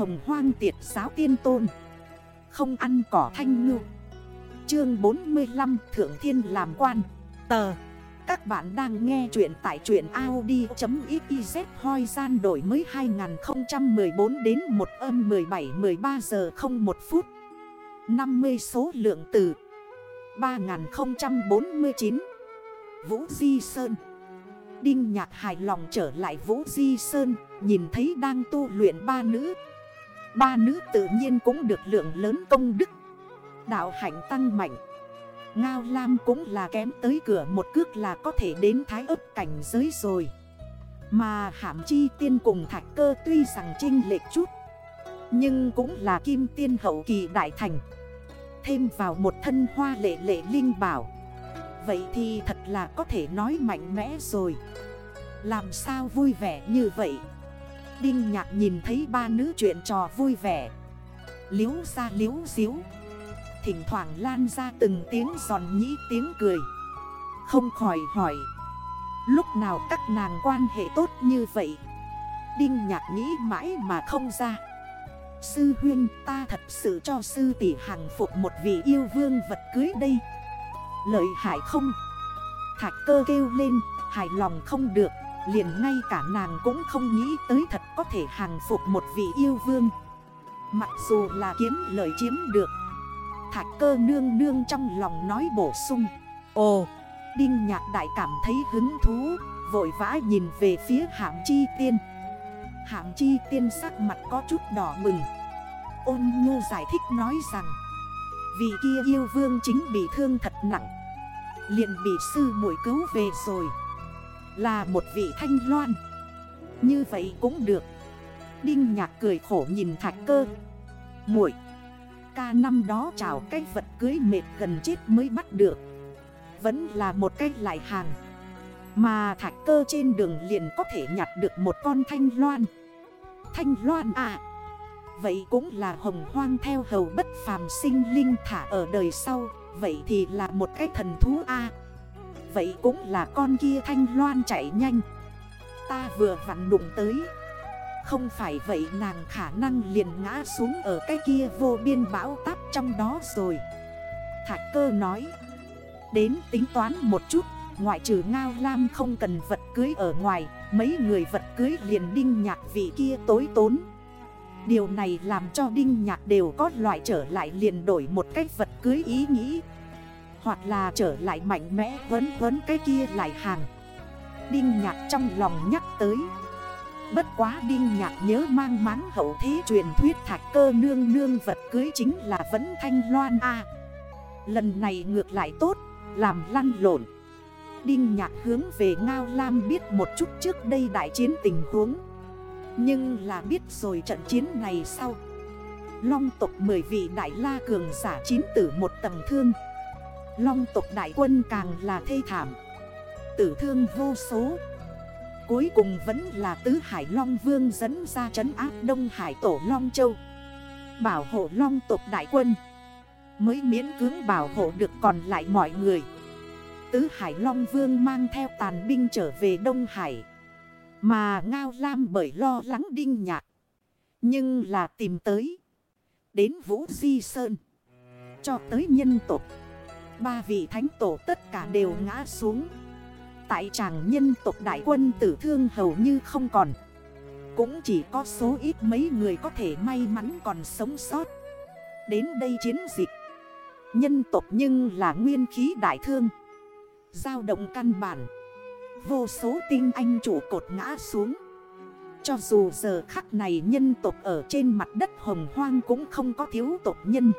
hồng hoang tiệt giáo tiên tôn. Không ăn cỏ thanh ngư. Chương 45 Thượng Thiên làm quan. Tờ. Các bạn đang nghe chuyện tại truyện Audi.xyz hoi gian đổi mới 2014 đến 1 âm 17 13 giờ 01 phút. 50 số lượng từ 3049 Vũ Di Sơn. Đinh nhạc hài lòng trở lại Vũ Di Sơn, Nhìn thấy đang tu luyện ba nữ. Ba nữ tự nhiên cũng được lượng lớn công đức. Đạo hạnh tăng mạnh. Ngao Lam cũng là kém tới cửa một cước là có thể đến thái ấp cảnh giới rồi. Mà hạm chi tiên cùng thạch cơ tuy rằng trinh lệch chút, Nhưng cũng là kim tiên hậu kỳ đại thành. Thêm vào một thân hoa lệ lệ linh bảo, Vậy thì thật là có thể nói mạnh mẽ rồi. Làm sao vui vẻ như vậy? Đinh nhạc nhìn thấy ba nữ chuyện trò vui vẻ. Liếu ra liếu xíu. Thỉnh thoảng lan ra từng tiếng giòn nhĩ tiếng cười. Không khỏi hỏi, Lúc nào các nàng quan hệ tốt như vậy? Đinh nhạc nghĩ mãi mà không ra. Sư huyên ta thật sự cho sư tỷ hàng phục một vị yêu vương vật cưới đây. Lợi hại không? Thạch cơ kêu lên, Hài lòng không được. Liền ngay cả nàng cũng không nghĩ tới thật có thể hàng phục một vị yêu vương. Mặc dù là kiếm lợi chiếm được Thạch cơ nương nương trong lòng nói bổ sung Ồ, Đinh nhạc đại cảm thấy hứng thú Vội vã nhìn về phía hạm chi tiên. Hạm chi tiên sắc mặt có chút đỏ mừng Ôn nhu giải thích nói rằng Vì kia yêu vương chính bị thương thật nặng liền bị sư mũi cứu về rồi. Là một vị thanh loan. Như vậy cũng được. Đinh nhạc cười khổ nhìn thạch cơ. Muội, Ca năm đó chào cái vật cưới mệt gần chết mới bắt được. Vẫn là một cái lại hàng. Mà thạch cơ trên đường liền có thể nhặt được một con thanh loan. Thanh loan à. Vậy cũng là hồng hoang theo hầu bất phàm sinh linh thả ở đời sau. Vậy thì là một cái thần thú A. Vậy cũng là con kia thanh loan chạy nhanh. Ta vừa vặn đụng tới. Không phải vậy nàng khả năng liền ngã xuống ở cái kia vô biên bão táp trong đó rồi. Thạch cơ nói. Đến tính toán một chút, Ngoại trừ Ngao Lam không cần vật cưới ở ngoài, Mấy người vật cưới liền đinh nhạc vị kia tối tốn. Điều này làm cho Đinh Nhạc đều có loại trở lại liền đổi một cách vật cưới ý nghĩ. Hoặc là trở lại mạnh mẽ vấn vấn cái kia lại hàng. Đinh Nhạc trong lòng nhắc tới. Bất quá Đinh Nhạc nhớ mang máng hậu thế truyền thuyết thạch cơ nương nương vật cưới chính là vẫn thanh loan A. Lần này ngược lại tốt, làm lăn lộn. Đinh Nhạc hướng về Ngao Lam biết một chút trước đây đại chiến tình huống. Nhưng là biết rồi trận chiến này sau. Long tộc 10 vị đại la cường giả chín tử một tầng thương. Long tộc đại quân càng là thê thảm Tử thương vô số Cuối cùng vẫn là tứ hải Long Vương dẫn ra trấn áp Đông Hải Tổ Long Châu Bảo hộ Long tộc đại quân Mới miễn cưỡng bảo hộ được còn lại mọi người Tứ Hải Long Vương mang theo tàn binh trở về Đông Hải mà Ngao Lam bởi lo lắng đinh nhạc. Nhưng là tìm tới. Đến Vũ Di Sơn. Cho tới nhân tộc. Ba vị thánh tổ tất cả đều ngã xuống. Tại tràng nhân tộc đại quân tử thương hầu như không còn. Cũng chỉ có số ít mấy người có thể may mắn còn sống sót. Đến đây chiến dịch. Nhân tộc nhưng là nguyên khí đại thương. Giao động căn bản. Vô số tinh anh chủ cột ngã xuống Cho dù giờ khắc này nhân tộc ở trên mặt đất hồng hoang cũng không có thiếu tộc nhân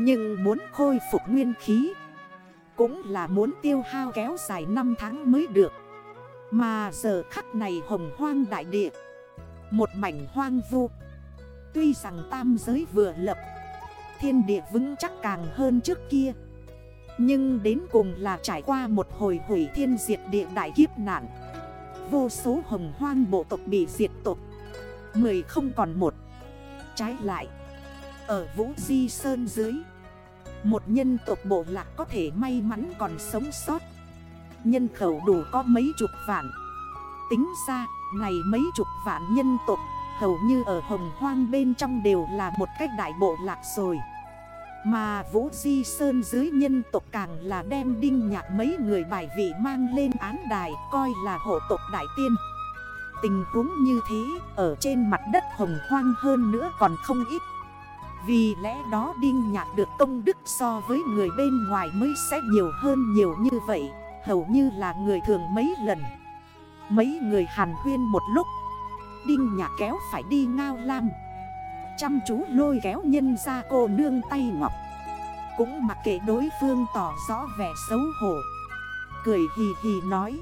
nhưng muốn khôi phục nguyên khí Cũng là muốn tiêu hao kéo dài 5 tháng mới được. Mà giờ khắc này hồng hoang đại địa, Một mảnh hoang vu. Tuy rằng tam giới vừa lập, Thiên địa vững chắc càng hơn trước kia. Nhưng đến cùng là trải qua một hồi hủy thiên diệt địa đại kiếp nạn. Vô số hồng hoang bộ tộc bị diệt tộc. Mười không còn một. Trái lại ở Vũ Di Sơn dưới. Một nhân tộc bộ lạc có thể may mắn còn sống sót. Nhân khẩu đủ có mấy chục vạn. Tính ra, này mấy chục vạn nhân tộc, hầu như ở hồng hoang bên trong đều là một cách đại bộ lạc rồi. Mà Vũ Di Sơn dưới nhân tộc càng là đem đinh nhạc mấy người bài vị mang lên án đài Coi là hộ tộc đại tiên. Tình huống như thế, ở trên mặt đất hồng hoang hơn nữa còn không ít. Vì lẽ đó Đinh Nhạc được công đức so với người bên ngoài mới sẽ nhiều hơn nhiều như vậy, Hầu như là người thường mấy lần. Mấy người hàn huyên một lúc, Đinh Nhạc kéo phải đi ngao lam. Chăm chú lôi kéo nhân ra cô nương tay ngọc. Cũng mặc kệ đối phương tỏ rõ vẻ xấu hổ. Cười hì hì nói,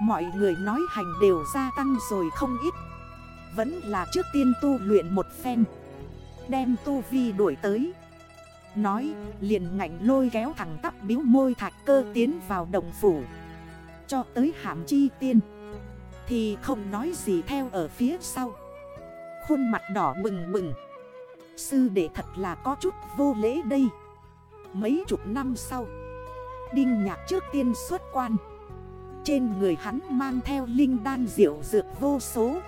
Mọi người nói hành đều gia tăng rồi không ít. Vẫn là trước tiên tu luyện một phen. Đem tu vi đuổi tới. Nói, liền ngạnh lôi kéo thẳng tắp biếu môi thạch cơ tiến vào đồng phủ. Cho tới hàm chi tiên. Thì không nói gì theo ở phía sau. Khuôn mặt đỏ mừng mừng Sư đệ thật là có chút vô lễ đây. Mấy chục năm sau, Đinh nhạc trước tiên xuất quan. Trên người hắn mang theo linh đan diệu dược vô số.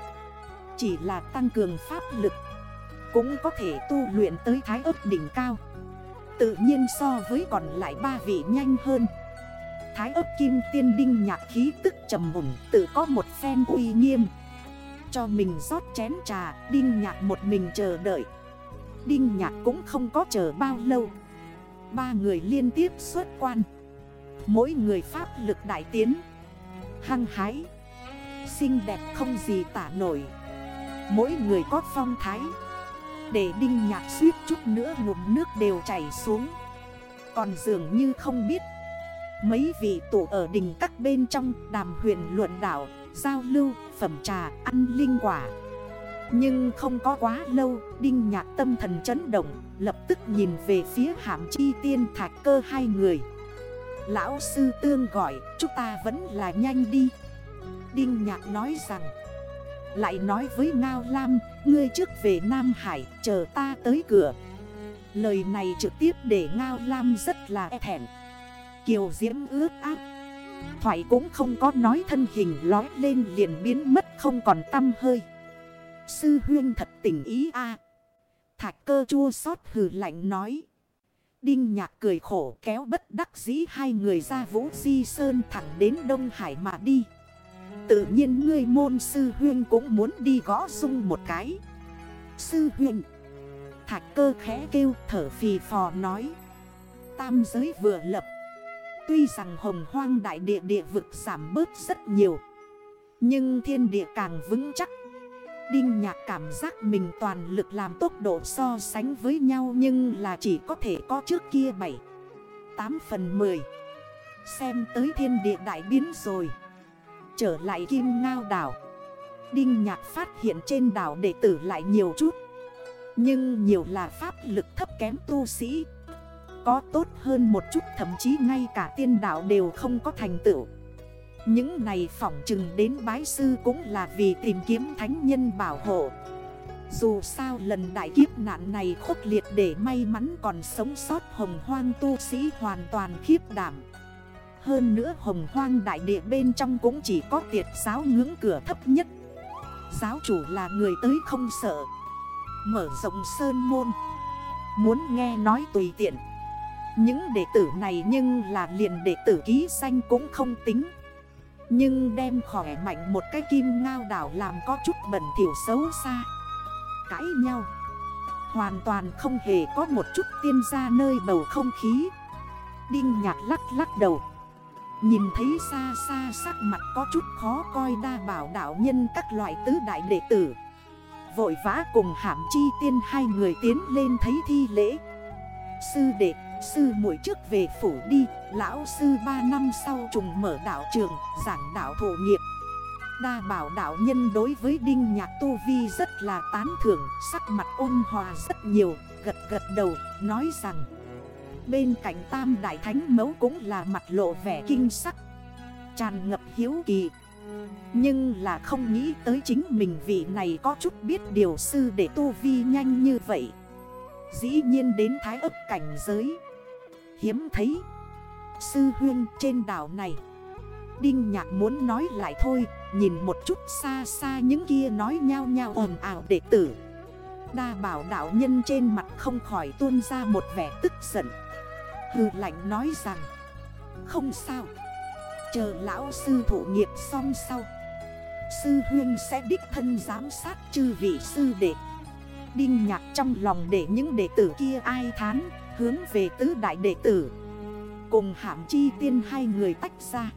Chỉ là tăng cường pháp lực. Cũng có thể tu luyện tới thái ấp đỉnh cao. Tự nhiên so với còn lại ba vị nhanh hơn. Thái ấp kim tiên đinh nhạc khí tức trầm mùng Tự có một phen uy nghiêm. Cho mình rót chén trà, Đinh nhạc một mình chờ đợi. Đinh nhạc cũng không có chờ bao lâu. Ba người liên tiếp xuất quan. Mỗi người pháp lực đại tiến. Hăng hái. Xinh đẹp không gì tả nổi. Mỗi người có phong thái. Để đinh nhạc suýt chút nữa ngụm nước đều chảy xuống. Còn dường như không biết. Mấy vị tụ ở đình các bên trong đàm huyền luận đảo Giao lưu, phẩm trà, ăn linh quả. Nhưng không có quá lâu Đinh nhạc tâm thần chấn động Lập tức nhìn về phía hàm chi tiên thạch cơ hai người. Lão sư tương gọi chúng ta vẫn là nhanh đi. Đinh nhạc nói rằng lại nói với Ngao Lam, Ngươi trước về Nam Hải, chờ ta tới cửa. Lời này trực tiếp để Ngao Lam rất là e thẹn. Kiều Diễm ướt áp Thoại cũng không có nói thân hình lói lên liền biến mất không còn tâm hơi. Sư huyên thật tình ý a. Thạch cơ chua xót hừ lạnh nói. Đinh nhạc cười khổ kéo bất đắc dĩ hai người ra Vũ Di Sơn thẳng đến Đông Hải mà đi. Tự nhiên ngươi môn sư huyên cũng muốn đi gõ sung một cái. Sư huyên. Thạch cơ khẽ kêu, thở phì phò nói. Tam giới vừa lập. Tuy rằng hồng hoang đại địa địa vực giảm bớt rất nhiều. Nhưng thiên địa càng vững chắc. Đinh nhạc cảm giác mình toàn lực làm tốc độ so sánh với nhau nhưng là chỉ có thể có trước kia 7 8 phần 10 Xem tới thiên địa đại biến rồi Trở lại kim ngao đảo. Đinh nhạc phát hiện trên đảo đệ tử lại nhiều chút. Nhưng nhiều là pháp lực thấp kém tu sĩ. Có tốt hơn một chút, thậm chí ngay cả tiên đảo đều không có thành tựu. Những này phỏng chừng đến bái sư cũng là vì tìm kiếm thánh nhân bảo hộ. Dù sao lần đại kiếp nạn này khốc liệt để may mắn còn sống sót hồng hoang tu sĩ hoàn toàn khiếp đảm. Hơn nữa hồng hoang đại địa bên trong cũng chỉ có tiệt giáo ngưỡng cửa thấp nhất. Giáo chủ là người tới không sợ. Mở rộng sơn môn. Muốn nghe nói tùy tiện. Những đệ tử này nhưng là liền đệ tử ký xanh cũng không tính. Nhưng đem khỏe mạnh một cái kim ngao đảo làm có chút bẩn thiểu xấu xa. Cãi nhau. Hoàn toàn không hề có một chút tiên ra nơi bầu không khí. Đinh nhạc lắc lắc đầu. Nhìn thấy xa xa sắc mặt có chút khó coi đa bảo đảo nhân các loại tứ đại đệ tử. Vội vã cùng hàm chi tiên hai người tiến lên thấy thi lễ. Sư đệ, Sư muội trước về phủ đi, Lão sư 3 năm sau trùng mở đảo trường, Giảng đảo thổ nghiệp. Đa bảo đảo nhân đối với Đinh Nhạc Tu Vi rất là tán thưởng, Sắc mặt ôn hòa rất nhiều, Gật gật đầu, nói rằng Bên cạnh tam đại thánh mấu cũng là mặt lộ vẻ kinh sắc, Tràn ngập hiếu kỳ. Nhưng là không nghĩ tới chính mình vị này có chút biết điều sư để tu vi nhanh như vậy. Dĩ nhiên đến thái ấp cảnh giới, Hiếm thấy. Sư huyên trên đảo này, Đinh nhạc muốn nói lại thôi, Nhìn một chút xa xa những kia nói nhau nhau ồn ào đệ tử. Đa bảo đạo nhân trên mặt không khỏi tuôn ra một vẻ tức giận. Hư lạnh nói rằng, Không sao. Chờ lão sư thủ nghiệp xong sau, Sư huyên sẽ đích thân giám sát chư vị sư đệ. Đinh nhạc trong lòng để những đệ tử kia ai thán, Hướng về tứ đại đệ tử. Cùng hạm chi tiên hai người tách ra.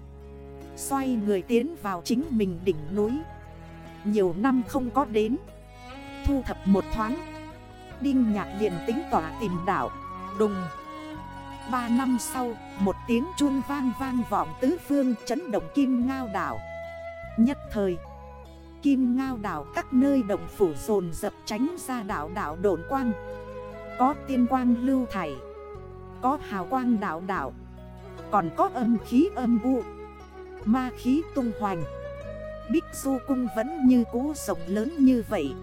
Xoay người tiến vào chính mình đỉnh núi. Nhiều năm không có đến. Thu thập một thoáng. Đinh nhạc liền tính tỏa tìm đảo Đùng. Ba năm sau, Một tiếng chuông vang vang vọng tứ phương chấn động kim ngao đảo. Nhất thời, Kim ngao đảo các nơi động phủ dồn dập tránh ra đảo đảo độn quang. Có tiên quang lưu thải, Có hào quang đảo đảo, Còn có âm khí âm u, Ma khí tung hoành. Bích du cung vẫn như cũ rộng lớn như vậy.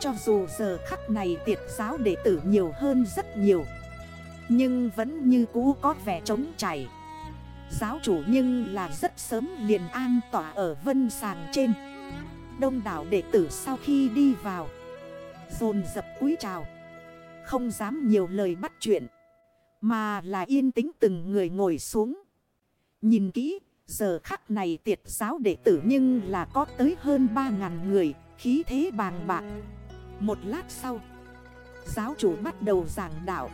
Cho dù giờ khắc này tiệt giáo đệ tử nhiều hơn rất nhiều. Nhưng vẫn như cũ có vẻ trống chảy Giáo chủ nhưng là rất sớm liền an tỏa ở vân sàng trên. Đông đảo đệ tử sau khi đi vào, Dồn dập cúi chào. Không dám nhiều lời bắt chuyện, Mà là yên tĩnh từng người ngồi xuống. Nhìn kỹ, Giờ khắc này tiệt giáo đệ tử nhưng là có tới hơn 3.000 người, Khí thế bàng bạc. Một lát sau, Giáo chủ bắt đầu giảng đạo.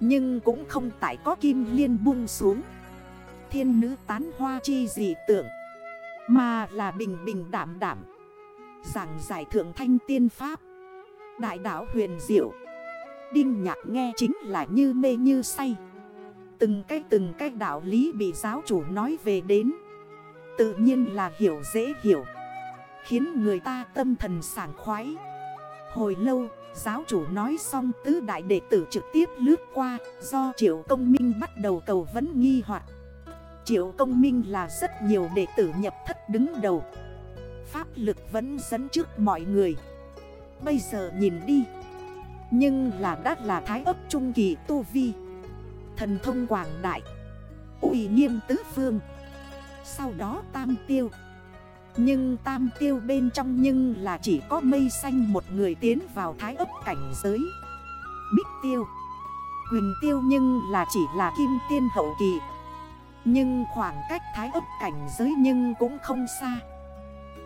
Nhưng cũng không tại có kim liên buông xuống. Thiên nữ tán hoa chi gì tưởng Mà là bình bình đảm đảm Giảng giải thượng thanh tiên pháp, Đại đảo huyền diệu. Đinh nhạc nghe chính là như mê như say. Từng cách từng cách đạo lý bị giáo chủ nói về đến. Tự nhiên là hiểu dễ hiểu, Khiến người ta tâm thần sảng khoái. Hồi lâu, giáo chủ nói xong tứ đại đệ tử trực tiếp lướt qua, Do triệu công minh bắt đầu cầu vấn nghi hoặc. Triệu công minh là rất nhiều đệ tử nhập thất đứng đầu. Pháp lực vẫn dẫn trước mọi người. Bây giờ nhìn đi. Nhưng là đắt là thái ấp trung kỳ tu vi. Thần thông quảng đại. Uy nghiêm tứ phương. Sau đó tam tiêu. Nhưng tam tiêu bên trong nhưng là chỉ có mây xanh một người tiến vào thái ấp cảnh giới. Bích tiêu, Quỳnh tiêu nhưng là chỉ là kim tiên hậu kỳ. Nhưng khoảng cách thái ấp cảnh giới nhưng cũng không xa.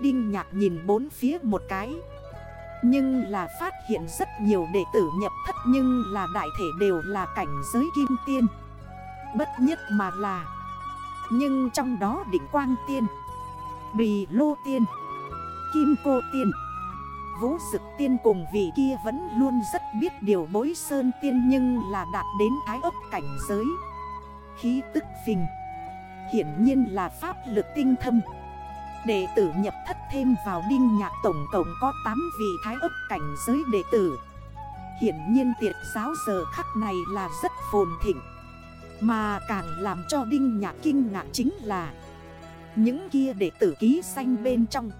Đinh nhạc nhìn bốn phía một cái. Nhưng là phát hiện rất nhiều đệ tử nhập thất Nhưng là đại thể đều là cảnh giới kim tiên. Bất nhất mà là. Nhưng trong đó đỉnh quang tiên Bì lô tiên, Kim cô tiên, Vũ dực tiên cùng vị kia vẫn luôn rất biết điều bối sơn tiên Nhưng là đạt đến thái ấp cảnh giới. Khí tức phình, Hiển nhiên là pháp lực tinh thâm. Đệ tử nhập thất thêm vào đinh nhạc tổng cộng có 8 vị thái ấp cảnh giới đệ tử. Hiển nhiên tiệt giáo giờ khắc này là rất phồn thịnh. Mà càng làm cho đinh nhạc kinh ngạc chính là những kia đệ tử ký xanh bên trong.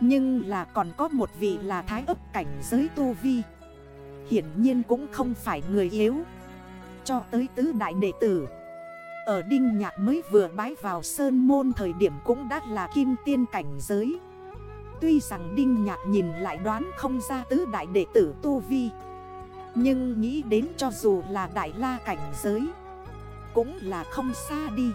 Nhưng là còn có một vị là thái ấp cảnh giới tu vi. Hiển nhiên cũng không phải người yếu. Cho tới tứ đại đệ tử. Ở Đinh Nhạc mới vừa bái vào Sơn Môn thời điểm cũng đã là kim tiên cảnh giới. Tuy rằng Đinh Nhạc nhìn lại đoán không ra tứ đại đệ tử Tu Vi. Nhưng nghĩ đến cho dù là đại la cảnh giới, Cũng là không xa đi.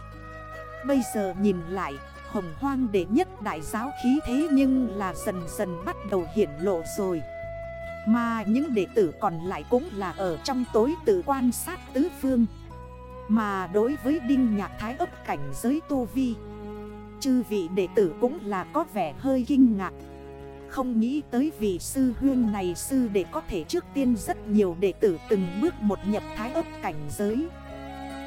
Bây giờ nhìn lại, Hồng hoang đệ nhất đại giáo khí thế nhưng là dần dần bắt đầu hiển lộ rồi. Mà những đệ tử còn lại cũng là ở trong tối tự quan sát tứ phương. Mà đối với Đinh Nhạc Thái ấp cảnh giới Tu Vi, Chư vị đệ tử cũng là có vẻ hơi kinh ngạc. Không nghĩ tới vị sư huyên này sư đệ có thể trước tiên rất nhiều đệ tử từng bước một nhập thái ấp cảnh giới.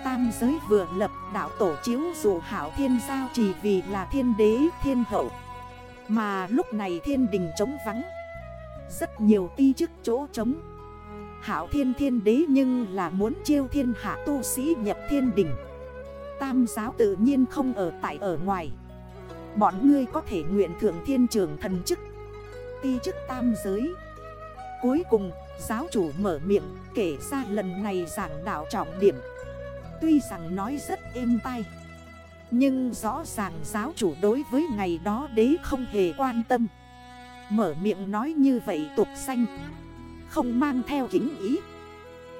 Tam giới vừa lập đạo tổ chiếu dụ hảo thiên giao chỉ vì là thiên đế, thiên hậu. Mà lúc này thiên đình trống vắng. Rất nhiều ti chức chỗ trống. Hảo thiên thiên đế nhưng là muốn chiêu thiên hạ tu sĩ nhập thiên đình. Tam giáo tự nhiên không ở tại ở ngoài. Bọn ngươi có thể nguyện thượng thiên trường thần chức. Ti chức tam giới. Cuối cùng, giáo chủ mở miệng kể ra lần này giảng đạo trọng điểm. Tuy rằng nói rất êm tai, Nhưng rõ ràng giáo chủ đối với ngày đó đế không hề quan tâm. Mở miệng nói như vậy tục xanh Không mang theo kính ý.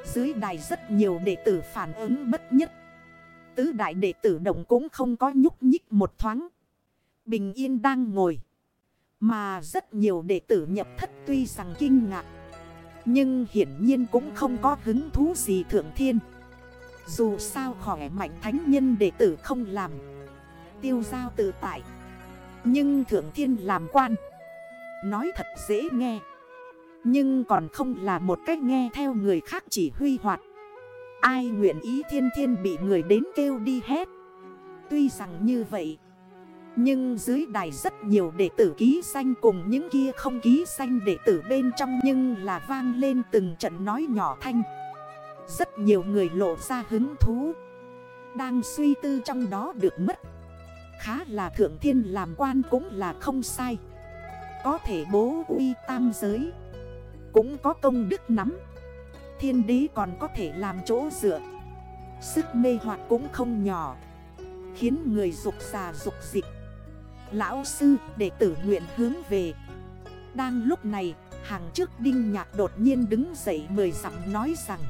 Dưới đài rất nhiều đệ tử phản ứng bất nhất. Tứ đại đệ tử động cũng không có nhúc nhích một thoáng. Bình yên đang ngồi. Mà rất nhiều đệ tử nhập thất tuy rằng kinh ngạc, Nhưng hiển nhiên cũng không có hứng thú gì thượng thiên. Dù sao khỏe mạnh thánh nhân đệ tử không làm. Tiêu giao tự tại. Nhưng thượng thiên làm quan. Nói thật dễ nghe. Nhưng còn không là một cách nghe theo người khác chỉ huy hoạt. Ai nguyện ý thiên thiên bị người đến kêu đi hết? Tuy rằng như vậy. Nhưng dưới đài rất nhiều đệ tử ký xanh cùng những kia không ký xanh đệ tử bên trong Nhưng là vang lên từng trận nói nhỏ thanh. Rất nhiều người lộ ra hứng thú. Đang suy tư trong đó được mất. Khá là thượng thiên làm quan cũng là không sai. Có thể bố uy tam giới. Cũng có công đức nắm. Thiên đế còn có thể làm chỗ dựa. Sức mê hoặc cũng không nhỏ. Khiến người dục xà dục dịch. Lão sư, đệ tử nguyện hướng về. Đang lúc này, hàng trước đinh nhạc đột nhiên đứng dậy mời dặm nói rằng